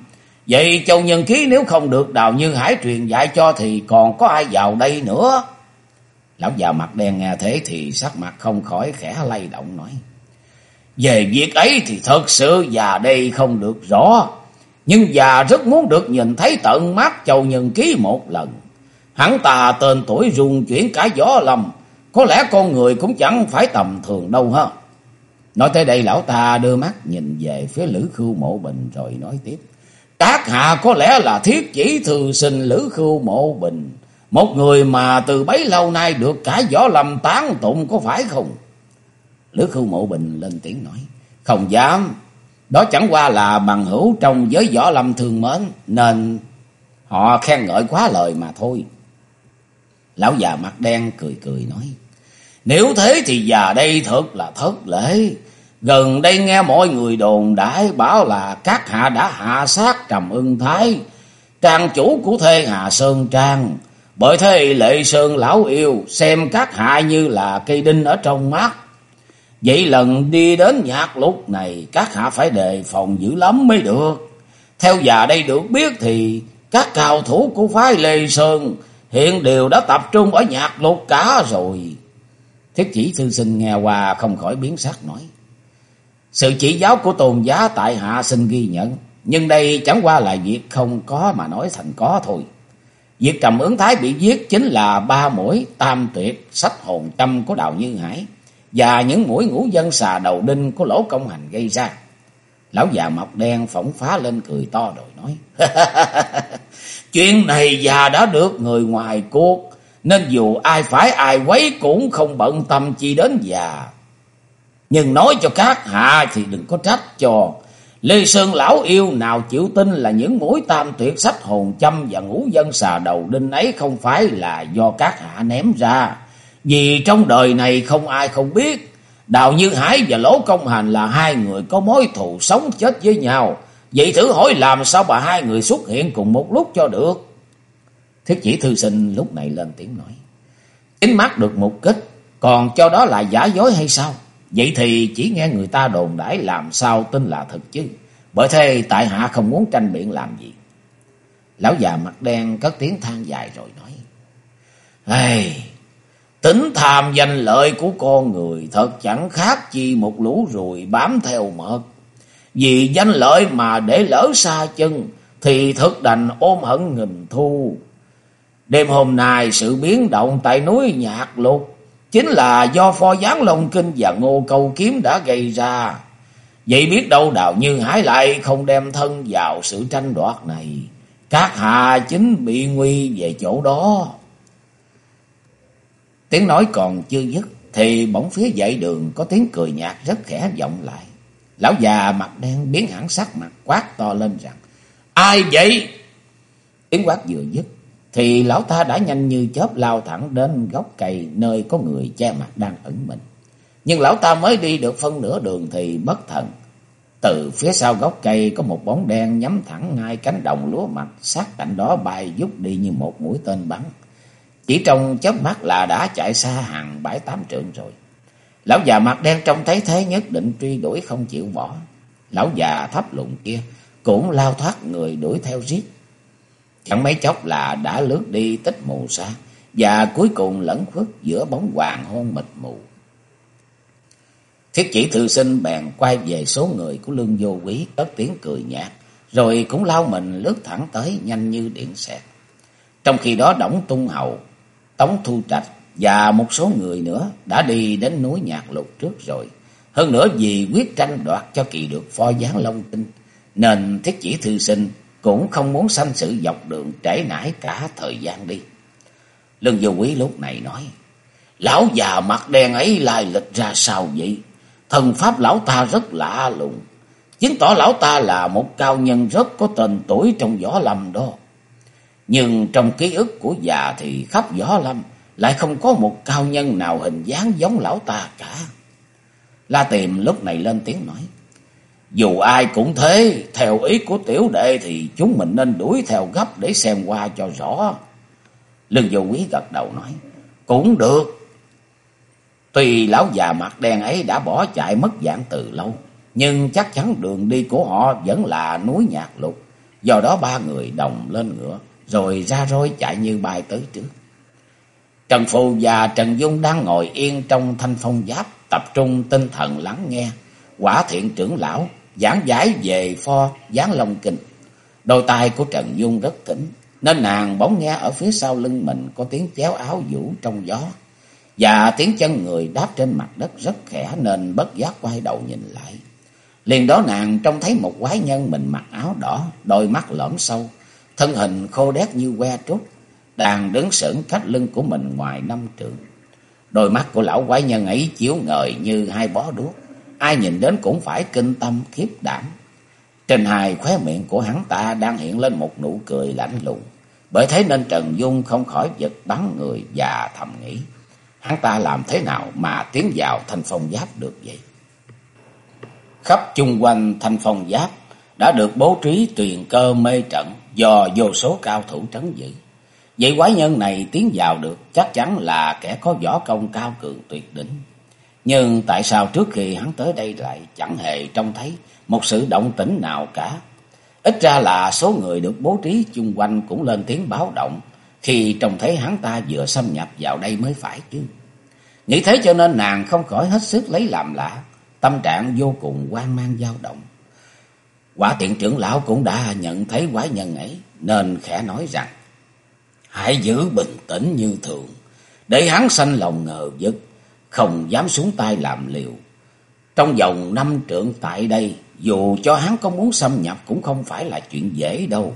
Vậy Châu Nhân Ký nếu không được Đào Như Hải truyền dạy cho thì còn có ai vào đây nữa? Lão già mặt đen nghe thế thì sắc mặt không khỏi khẽ lay động nói. Về việc ấy thì thật sự già đây không được rõ. Nhưng già rất muốn được nhìn thấy tận mắt Châu Nhân Ký một lần. Hắn ta tên tuổi rung chuyển cả gió lầm. Có lẽ con người cũng chẳng phải tầm thường đâu ha. Nói tới đây lão ta đưa mắt nhìn về phía Lữ Khưu Mộ Bình rồi nói tiếp. Các hạ có lẽ là thiết chỉ thư sinh Lữ Khưu Mộ Bình. Một người mà từ bấy lâu nay được cả gió lầm tán tụng có phải không? Lữ Khưu Mộ Bình lên tiếng nói. Không dám. Đó chẳng qua là bằng hữu trong giới võ lâm thương mến. Nên họ khen ngợi quá lời mà thôi. Lão già mặt đen cười cười nói. Nếu thế thì già đây thật là thất lễ. Gần đây nghe mọi người đồn đãi bảo là các hạ đã hạ sát Trầm Ưng Thái. Trang chủ của Thê Hà Sơn Trang. Bởi thế lệ sơn lão yêu xem các hạ như là cây đinh ở trong mắt. Vậy lần đi đến nhạc lúc này, các hạ phải đề phòng dữ lắm mới được. Theo già đây được biết thì, các cao thủ của phái Lê Sơn hiện đều đã tập trung ở nhạc lục cả rồi. Thiết chỉ thư sinh nghe qua không khỏi biến sắc nói. Sự chỉ giáo của tôn giá tại hạ xin ghi nhận. Nhưng đây chẳng qua là việc không có mà nói thành có thôi. Việc trầm ứng thái bị giết chính là ba mũi tam tuyệt, sách hồn tâm của Đào Như Hải và những mũi ngũ dân xà đầu đinh của lỗ công hành gây ra. Lão già mọc đen phỏng phá lên cười to rồi nói. Chuyện này già đã được người ngoài cuộc, nên dù ai phải ai quấy cũng không bận tâm chi đến già. Nhưng nói cho các hạ thì đừng có trách cho Lê Sơn lão yêu nào chịu tin là những mũi tam tuyệt sách hồn châm và ngũ dân xà đầu đinh ấy không phải là do các hạ ném ra. Vì trong đời này không ai không biết, Đào Như Hải và Lỗ Công Hành là hai người có mối thù sống chết với nhau. Vậy thử hỏi làm sao bà hai người xuất hiện cùng một lúc cho được? Thiết chỉ thư sinh lúc này lên tiếng nói. Chính mắt được một kích, còn cho đó là giả dối hay sao? Vậy thì chỉ nghe người ta đồn đãi làm sao tin là thật chứ. Bởi thế tại hạ không muốn tranh biện làm gì. Lão già mặt đen cất tiếng than dài rồi nói. Ây, tính tham danh lợi của con người thật chẳng khác chi một lũ ruồi bám theo mật. Vì danh lợi mà để lỡ xa chân, thì thật đành ôm hận nghìn thu. Đêm hôm nay sự biến động tại núi Nhạc Lục chính là do pho gián Long Kinh và Ngô Câu Kiếm đã gây ra. Vậy biết đâu Đào Như Hải lại không đem thân vào sự tranh đoạt này. Các hạ chính bị nguy về chỗ đó. Tiếng nói còn chưa dứt thì bỗng phía dãy đường có tiếng cười nhạt rất khẽ vọng lại. Lão già mặt đen biến hẳn sắc mặt quát to lên rằng Ai vậy? Tiếng quát vừa dứt thì lão ta đã nhanh như chớp lao thẳng đến gốc cây nơi có người che mặt đang ẩn mình. Nhưng lão ta mới đi được phân nửa đường thì bất thần. Từ phía sau gốc cây có một bóng đen nhắm thẳng ngay cánh đồng lúa mặt, sát cạnh đó bay giúp đi như một mũi tên bắn. Chỉ trong chớp mắt là đã chạy xa hàng bãi tám trượng rồi. Lão già mặt đen trông thấy thế nhất định truy đuổi không chịu bỏ. Lão già thấp lụng kia cũng lao thoát người đuổi theo giết. Chẳng mấy chốc là đã lướt đi tích mù xa và cuối cùng lẫn khuất giữa bóng hoàng hôn mịt mù. Thiết chỉ thư sinh bèn quay về số người của lương vô quý cất tiếng cười nhạt, rồi cũng lao mình lướt thẳng tới nhanh như điện xẹt. Trong khi đó Đổng Tung Hầu, Tống Thu Trạch và một số người nữa đã đi đến núi Nhạc Lục trước rồi. Hơn nữa vì quyết tranh đoạt cho kỳ được pho gián Long Tinh, nên thiết chỉ thư sinh cũng không muốn sanh sự dọc đường trễ nải cả thời gian đi. Lương Vô Quý lúc này nói, Lão già mặt đen ấy lai lịch ra sao vậy? Thần pháp lão ta rất lạ lùng, chứng tỏ lão ta là một cao nhân rất có tên tuổi trong võ lâm đó. Nhưng trong ký ức của già thì khắp gió lâm lại không có một cao nhân nào hình dáng giống lão ta cả. La Tiềm lúc này lên tiếng nói. Dù ai cũng thế, theo ý của tiểu đệ thì chúng mình nên đuổi theo gấp để xem qua cho rõ. Lương Vô Quý gật đầu nói. Cũng được. Tuy lão già mặt đen ấy đã bỏ chạy mất dạng từ lâu, nhưng chắc chắn đường đi của họ vẫn là núi nhạc lục. Do đó ba người đồng lên ngựa, rồi ra rối chạy như bay tới trước. Trần Phù và Trần Dung đang ngồi yên trong thanh phong giáp, tập trung tinh thần lắng nghe. Quả thiện trưởng lão giảng giải về pho gián long kinh. Đôi tay của Trần Dung rất thỉnh, nên nàng bỗng nghe ở phía sau lưng mình có tiếng chéo áo vũ trong gió. Và tiếng chân người đáp trên mặt đất rất khẽ nên bất giác quay đầu nhìn lại. Liền đó nàng trông thấy một quái nhân mình mặc áo đỏ, đôi mắt lõm sâu, thân hình khô đét như que trúc, đang đứng sững cách lưng của mình ngoài năm trượng. Đôi mắt của lão quái nhân ấy chiếu ngời như hai bó đuốc, ai nhìn đến cũng phải kinh tâm khiếp đảm. Trên hai khóe miệng của hắn ta đang hiện lên một nụ cười lạnh lùng, bởi thế nên Trần Dung không khỏi giật bắn người và thầm nghĩ, hắn ta làm thế nào mà tiến vào thanh phong giáp được vậy? Khắp chung quanh thanh phong giáp đã được bố trí tuyền cơ mê trận do vô số cao thủ trấn giữ. Vậy quái nhân này tiến vào được chắc chắn là kẻ có võ công cao cường tuyệt đỉnh. Nhưng tại sao trước khi hắn tới đây lại chẳng hề trông thấy một sự động tĩnh nào cả? Ít ra là số người được bố trí chung quanh cũng lên tiếng báo động khi trông thấy hắn ta vừa xâm nhập vào đây mới phải chứ. Nghĩ thế cho nên nàng không khỏi hết sức lấy làm lạ, tâm trạng vô cùng hoang mang dao động. Quả tiện trưởng lão cũng đã nhận thấy quái nhân ấy, nên khẽ nói rằng, hãy giữ bình tĩnh như thường, để hắn sanh lòng ngờ vực, không dám xuống tay làm liều. Trong vòng năm trượng tại đây, dù cho hắn có muốn xâm nhập cũng không phải là chuyện dễ đâu.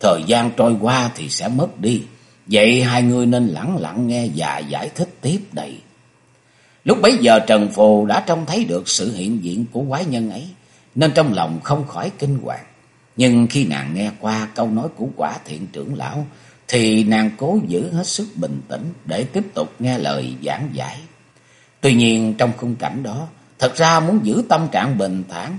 Thời gian trôi qua thì sẽ mất đi, vậy hai người nên lặng lặng nghe và giải thích tiếp đây. Lúc bấy giờ Trần Phù đã trông thấy được sự hiện diện của quái nhân ấy, nên trong lòng không khỏi kinh hoàng. Nhưng khi nàng nghe qua câu nói của quả thiện trưởng lão, thì nàng cố giữ hết sức bình tĩnh để tiếp tục nghe lời giảng giải. Tuy nhiên trong khung cảnh đó, thật ra muốn giữ tâm trạng bình thản,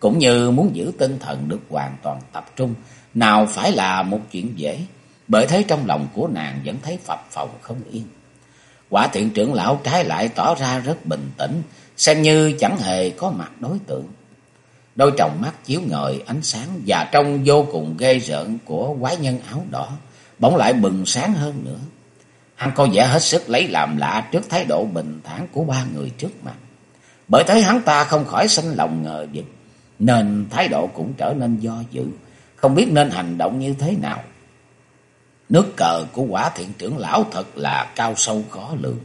cũng như muốn giữ tinh thần được hoàn toàn tập trung, nào phải là một chuyện dễ, bởi thế trong lòng của nàng vẫn thấy phập phồng không yên. Quả thiện trưởng lão trái lại tỏ ra rất bình tĩnh, xem như chẳng hề có mặt đối tượng. Đôi tròng mắt chiếu ngời ánh sáng và trông vô cùng ghê rợn của quái nhân áo đỏ, bỗng lại bừng sáng hơn nữa. Hắn có vẻ hết sức lấy làm lạ trước thái độ bình thản của ba người trước mặt. Bởi thế hắn ta không khỏi sinh lòng ngờ vực, nên thái độ cũng trở nên do dự, không biết nên hành động như thế nào. Nước cờ của quả thiện trưởng lão thật là cao sâu khó lường,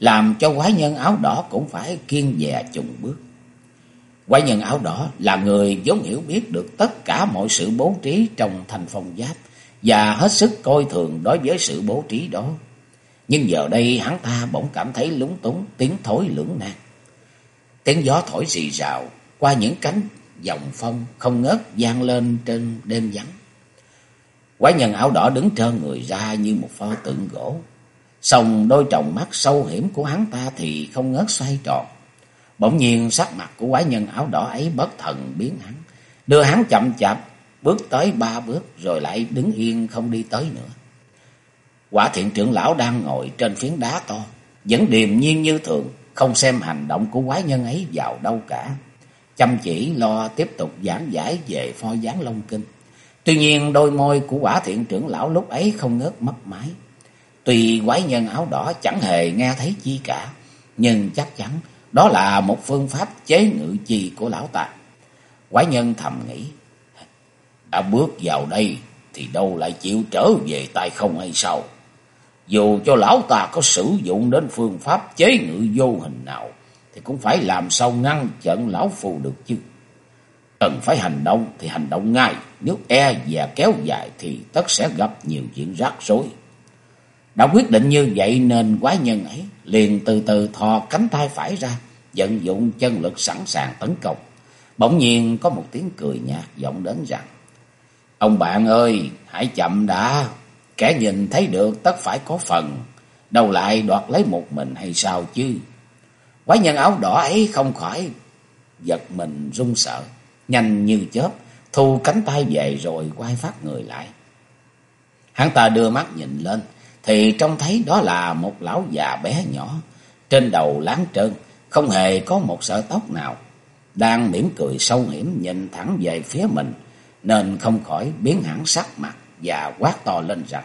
làm cho quái nhân áo đỏ cũng phải kiên dè chùng bước. Quái nhân áo đỏ là người vốn hiểu biết được tất cả mọi sự bố trí trong thành phong giáp và hết sức coi thường đối với sự bố trí đó. Nhưng giờ đây hắn ta bỗng cảm thấy lúng túng, tiếng thối lưỡng nan. Tiếng gió thổi rì rào qua những cánh dòng phong không ngớt vang lên trên đêm vắng. Quái nhân áo đỏ đứng trơn người ra như một pho tượng gỗ. Sòng đôi tròng mắt sâu hiểm của hắn ta thì không ngớt xoay tròn. Bỗng nhiên sắc mặt của quái nhân áo đỏ ấy bất thần biến hắn. Đưa hắn chậm chạp bước tới ba bước rồi lại đứng yên không đi tới nữa. Quả thiện trưởng lão đang ngồi trên phiến đá to, vẫn điềm nhiên như thường, không xem hành động của quái nhân ấy vào đâu cả. Chăm chỉ lo tiếp tục giảng giải về pho gián long kinh. Tuy nhiên đôi môi của quả thiện trưởng lão lúc ấy không ngớt mất mái. Tuy quái nhân áo đỏ chẳng hề nghe thấy chi cả, nhưng chắc chắn đó là một phương pháp chế ngự chi của lão ta. Quái nhân thầm nghĩ, đã bước vào đây thì đâu lại chịu trở về tay không hay sao? Dù cho lão ta có sử dụng đến phương pháp chế ngự vô hình nào, thì cũng phải làm sao ngăn chặn lão phù được chứ. Cần phải hành động thì hành động ngay, nếu e và kéo dài thì tất sẽ gặp nhiều chuyện rắc rối. Đã quyết định như vậy nên quái nhân ấy liền từ từ thò cánh tay phải ra, vận dụng chân lực sẵn sàng tấn công. Bỗng nhiên có một tiếng cười nhạt vọng đến rằng, Ông bạn ơi, hãy chậm đã, kẻ nhìn thấy được tất phải có phần, đâu lại đoạt lấy một mình hay sao chứ. Quái nhân áo đỏ ấy không khỏi giật mình run sợ, nhanh như chớp, thu cánh tay về rồi quay phát người lại. Hắn ta đưa mắt nhìn lên, thì trông thấy đó là một lão già bé nhỏ, trên đầu láng trơn, không hề có một sợi tóc nào, đang mỉm cười sâu hiểm nhìn thẳng về phía mình, nên không khỏi biến hẳn sắc mặt và quát to lên rằng,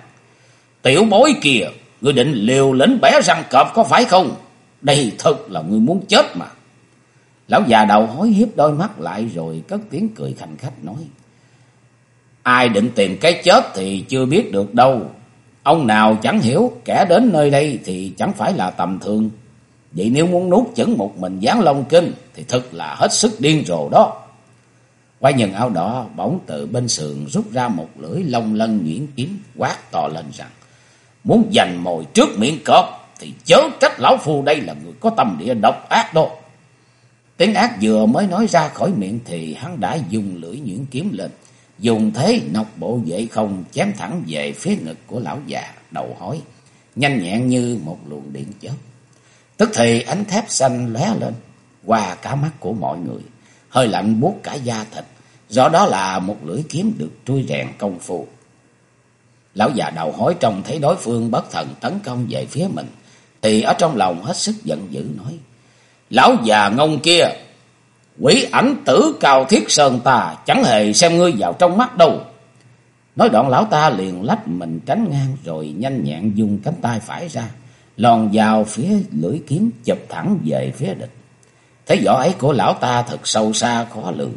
Tiểu bối kìa, ngươi định liều lĩnh bẻ răng cọp có phải không? Đây thật là ngươi muốn chết mà. Lão già đầu hối hiếp đôi mắt lại rồi cất tiếng cười khanh khách nói. Ai định tìm cái chết thì chưa biết được đâu. Ông nào chẳng hiểu, kẻ đến nơi đây thì chẳng phải là tầm thường. Vậy nếu muốn nuốt chửng một mình gián long kinh thì thật là hết sức điên rồ đó. Quái nhân áo đỏ bỗng từ bên sườn rút ra một lưỡi long lân nhuyễn kiếm quát to lên rằng. Muốn giành mồi trước miệng cọp thì chớ trách lão phu đây là người có tâm địa độc ác đó. Tiếng ác vừa mới nói ra khỏi miệng thì hắn đã dùng lưỡi nhuyễn kiếm lên. Dùng thế nọc bộ vệ không chém thẳng về phía ngực của lão già đầu hói. Nhanh nhẹn như một luồng điện chớp. Tức thì ánh thép xanh lóe lên qua cả mắt của mọi người. Hơi lạnh buốt cả da thịt. Do đó là một lưỡi kiếm được trui rèn công phu. Lão già đầu hói trông thấy đối phương bất thần tấn công về phía mình. Thì ở trong lòng hết sức giận dữ nói. Lão già ngông kia, quỷ ảnh tử cao thiết sơn ta chẳng hề xem ngươi vào trong mắt đâu. Nói đoạn lão ta liền lách mình tránh ngang rồi nhanh nhẹn dùng cánh tay phải ra, lòn vào phía lưỡi kiếm chụp thẳng về phía địch. Thế võ ấy của lão ta thật sâu xa khó lường,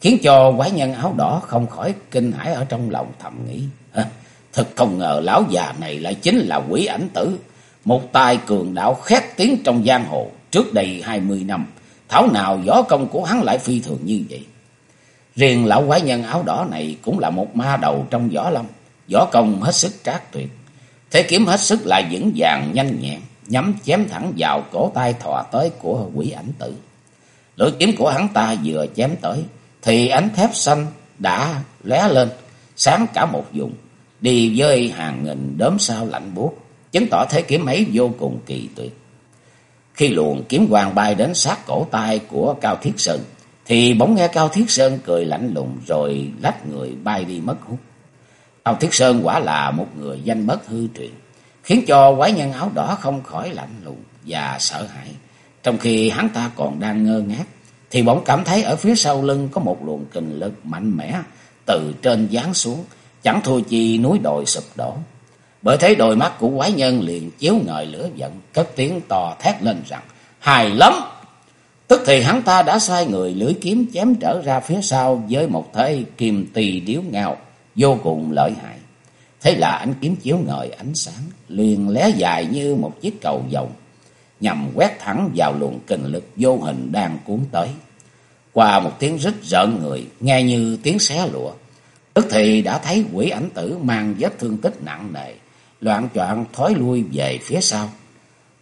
khiến cho quái nhân áo đỏ không khỏi kinh hãi ở trong lòng thầm nghĩ. Thật không ngờ lão già này lại chính là quỷ ảnh tử, một tài cường đạo khét tiếng trong giang hồ trước đây hai mươi năm. Thảo nào võ công của hắn lại phi thường như vậy. Riêng lão quái nhân áo đỏ này cũng là một ma đầu trong võ lâm, võ công hết sức trác tuyệt. Thế kiếm hết sức lại vững vàng nhanh nhẹn, nhắm chém thẳng vào cổ tay thò tới của quỷ ảnh tử. Lưỡi kiếm của hắn ta vừa chém tới, thì ánh thép xanh đã lóe lên, sáng cả một vùng đi với hàng nghìn đốm sao lạnh buốt, chứng tỏ thế kiếm ấy vô cùng kỳ tuyệt. Khi luồng kiếm quang bay đến sát cổ tay của Cao Thiết Sơn, thì bỗng nghe Cao Thiết Sơn cười lạnh lùng rồi lách người bay đi mất hút. Cao Thiết Sơn quả là một người danh bất hư truyền, khiến cho quái nhân áo đỏ không khỏi lạnh lùng và sợ hãi. Trong khi hắn ta còn đang ngơ ngác, thì bỗng cảm thấy ở phía sau lưng có một luồng kình lực mạnh mẽ từ trên giáng xuống, chẳng thua chi núi đồi sụp đổ. Bởi thế đôi mắt của quái nhân liền chiếu ngời lửa giận, cất tiếng to thét lên rằng, hài lắm! Tức thì hắn ta đã sai người lưỡi kiếm chém trở ra phía sau với một thế kim tỳ điếu ngao, vô cùng lợi hại. Thế là ánh kiếm chiếu ngời ánh sáng, liền lé dài như một chiếc cầu dầu, nhằm quét thẳng vào luồng kinh lực vô hình đang cuốn tới. Qua một tiếng rít rợn người, nghe như tiếng xé lụa, Tức thì đã thấy quỷ ảnh tử mang vết thương tích nặng nề, loạn choạng thối lui về phía sau,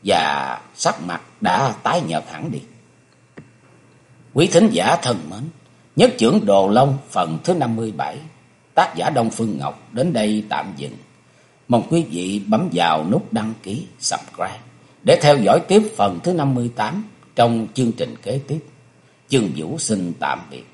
và sắc mặt đã tái nhợt hẳn đi. Quý thính giả thân mến, nhất trưởng Đồ Long phần thứ 57, tác giả Đông Phương Ngọc đến đây tạm dừng. Mong quý vị bấm vào nút đăng ký, subscribe để theo dõi tiếp phần thứ 58 trong chương trình kế tiếp. Chương Vũ xin tạm biệt.